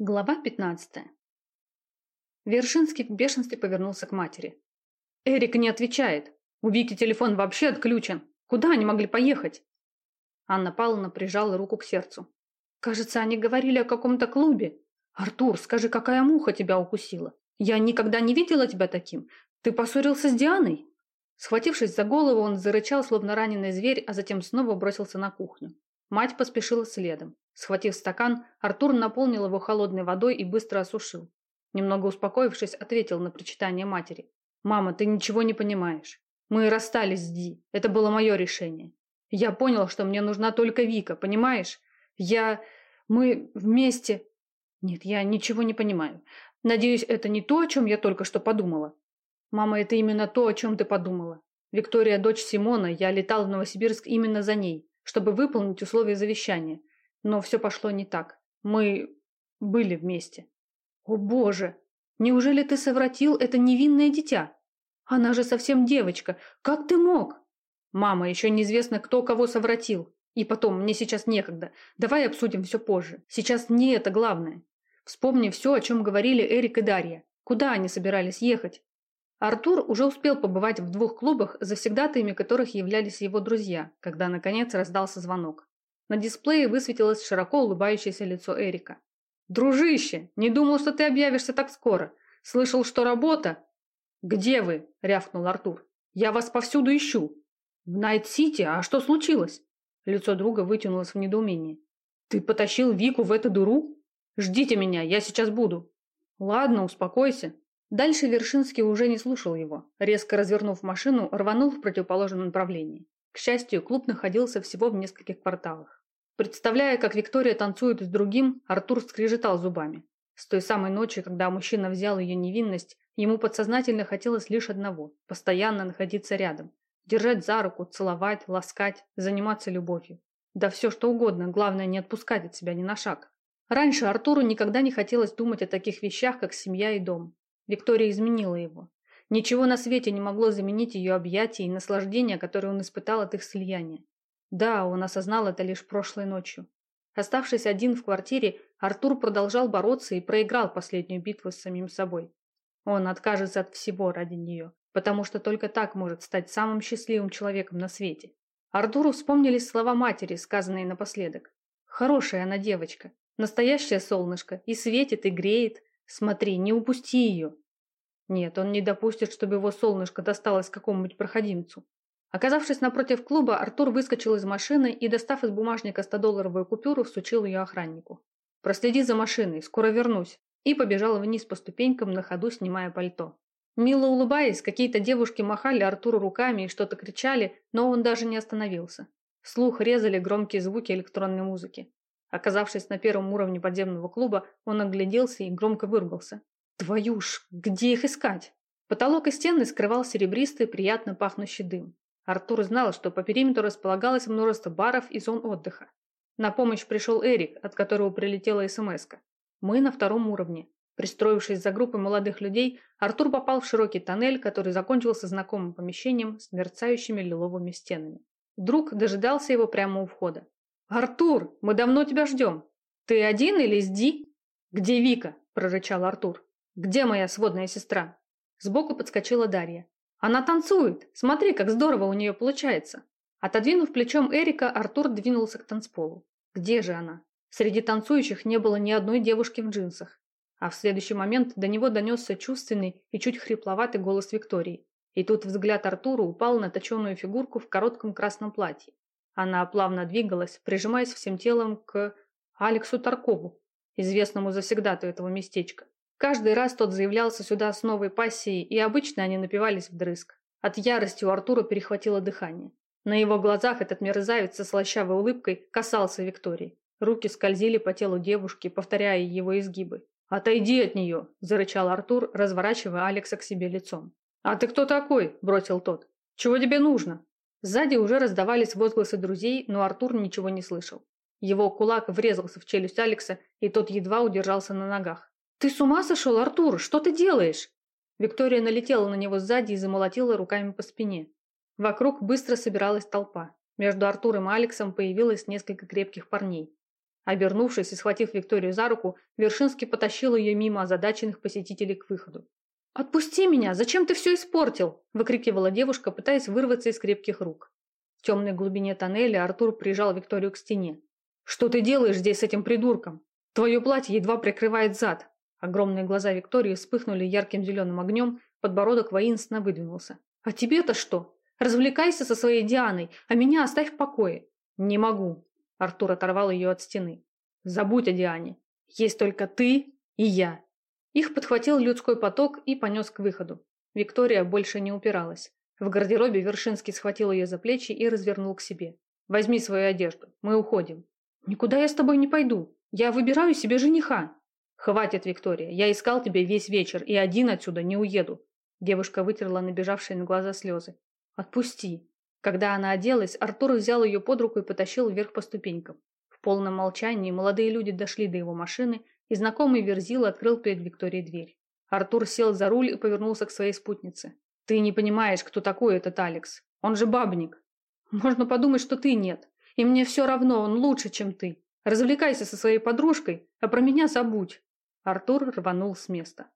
Глава 15. Вершинский в бешенстве повернулся к матери. «Эрик не отвечает. У Вики телефон вообще отключен. Куда они могли поехать?» Анна Павловна прижала руку к сердцу. «Кажется, они говорили о каком-то клубе. Артур, скажи, какая муха тебя укусила? Я никогда не видела тебя таким. Ты поссорился с Дианой?» Схватившись за голову, он зарычал, словно раненый зверь, а затем снова бросился на кухню. Мать поспешила следом. Схватив стакан, Артур наполнил его холодной водой и быстро осушил. Немного успокоившись, ответил на причитание матери. «Мама, ты ничего не понимаешь. Мы расстались с Ди. Это было мое решение. Я понял, что мне нужна только Вика, понимаешь? Я... Мы вместе...» «Нет, я ничего не понимаю. Надеюсь, это не то, о чем я только что подумала». «Мама, это именно то, о чем ты подумала. Виктория – дочь Симона, я летал в Новосибирск именно за ней, чтобы выполнить условия завещания. Но все пошло не так. Мы были вместе. О боже! Неужели ты совратил это невинное дитя? Она же совсем девочка. Как ты мог? Мама, еще неизвестно, кто кого совратил. И потом, мне сейчас некогда. Давай обсудим все позже. Сейчас не это главное. Вспомни все, о чем говорили Эрик и Дарья. Куда они собирались ехать? Артур уже успел побывать в двух клубах, завсегдатаями которых являлись его друзья, когда наконец раздался звонок. На дисплее высветилось широко улыбающееся лицо Эрика. «Дружище, не думал, что ты объявишься так скоро. Слышал, что работа...» «Где вы?» – рявкнул Артур. «Я вас повсюду ищу». «В Найт-Сити? А что случилось?» Лицо друга вытянулось в недоумении. «Ты потащил Вику в эту дуру? Ждите меня, я сейчас буду». «Ладно, успокойся». Дальше Вершинский уже не слушал его. Резко развернув машину, рванул в противоположном направлении. К счастью, клуб находился всего в нескольких кварталах. Представляя, как Виктория танцует с другим, Артур скрежетал зубами. С той самой ночи, когда мужчина взял ее невинность, ему подсознательно хотелось лишь одного – постоянно находиться рядом. Держать за руку, целовать, ласкать, заниматься любовью. Да все что угодно, главное не отпускать от себя ни на шаг. Раньше Артуру никогда не хотелось думать о таких вещах, как семья и дом. Виктория изменила его. Ничего на свете не могло заменить ее объятия и наслаждения, которые он испытал от их слияния. Да, он осознал это лишь прошлой ночью. Оставшись один в квартире, Артур продолжал бороться и проиграл последнюю битву с самим собой. Он откажется от всего ради нее, потому что только так может стать самым счастливым человеком на свете. Артуру вспомнились слова матери, сказанные напоследок. «Хорошая она девочка, настоящее солнышко, и светит, и греет. Смотри, не упусти ее. Нет, он не допустит, чтобы его солнышко досталось какому-нибудь проходимцу. Оказавшись напротив клуба, Артур выскочил из машины и, достав из бумажника 100-долларовую купюру, всучил ее охраннику. «Проследи за машиной, скоро вернусь», и побежал вниз по ступенькам, на ходу снимая пальто. Мило улыбаясь, какие-то девушки махали Артуру руками и что-то кричали, но он даже не остановился. Слух резали громкие звуки электронной музыки. Оказавшись на первом уровне подземного клуба, он огляделся и громко выругался. Твою ж, где их искать? Потолок и стены скрывал серебристый, приятно пахнущий дым. Артур знал, что по периметру располагалось множество баров и зон отдыха. На помощь пришел Эрик, от которого прилетела смс -ка. Мы на втором уровне. Пристроившись за группой молодых людей, Артур попал в широкий тоннель, который закончился знакомым помещением с мерцающими лиловыми стенами. Друг дожидался его прямо у входа. «Артур, мы давно тебя ждем. Ты один или с Ди?» «Где Вика?» – прорычал Артур. «Где моя сводная сестра?» Сбоку подскочила Дарья. «Она танцует! Смотри, как здорово у нее получается!» Отодвинув плечом Эрика, Артур двинулся к танцполу. Где же она? Среди танцующих не было ни одной девушки в джинсах. А в следующий момент до него донесся чувственный и чуть хрипловатый голос Виктории. И тут взгляд Артура упал на точеную фигурку в коротком красном платье. Она плавно двигалась, прижимаясь всем телом к Алексу Таркову, известному завсегдату этого местечка. Каждый раз тот заявлялся сюда с новой пассией, и обычно они напивались вдрызг. От ярости у Артура перехватило дыхание. На его глазах этот мерзавец со слащавой улыбкой касался Виктории. Руки скользили по телу девушки, повторяя его изгибы. «Отойди от нее!» – зарычал Артур, разворачивая Алекса к себе лицом. «А ты кто такой?» – бросил тот. «Чего тебе нужно?» Сзади уже раздавались возгласы друзей, но Артур ничего не слышал. Его кулак врезался в челюсть Алекса, и тот едва удержался на ногах. «Ты с ума сошел, Артур? Что ты делаешь?» Виктория налетела на него сзади и замолотила руками по спине. Вокруг быстро собиралась толпа. Между Артуром и Алексом появилось несколько крепких парней. Обернувшись и схватив Викторию за руку, Вершинский потащил ее мимо озадаченных посетителей к выходу. «Отпусти меня! Зачем ты все испортил?» – выкрикивала девушка, пытаясь вырваться из крепких рук. В темной глубине тоннеля Артур прижал Викторию к стене. «Что ты делаешь здесь с этим придурком? Твое платье едва прикрывает зад!» Огромные глаза Виктории вспыхнули ярким зеленым огнем, подбородок воинственно выдвинулся. «А тебе-то что? Развлекайся со своей Дианой, а меня оставь в покое!» «Не могу!» Артур оторвал ее от стены. «Забудь о Диане. Есть только ты и я. Их подхватил людской поток и понес к выходу. Виктория больше не упиралась. В гардеробе Вершинский схватил ее за плечи и развернул к себе. «Возьми свою одежду. Мы уходим». «Никуда я с тобой не пойду. Я выбираю себе жениха». «Хватит, Виктория. Я искал тебя весь вечер и один отсюда не уеду». Девушка вытерла набежавшие на глаза слезы. «Отпусти». Когда она оделась, Артур взял ее под руку и потащил вверх по ступенькам. В полном молчании молодые люди дошли до его машины и знакомый Верзил открыл перед Викторией дверь. Артур сел за руль и повернулся к своей спутнице. «Ты не понимаешь, кто такой этот Алекс. Он же бабник. Можно подумать, что ты нет. И мне все равно, он лучше, чем ты. Развлекайся со своей подружкой, а про меня забудь». Артур рванул с места.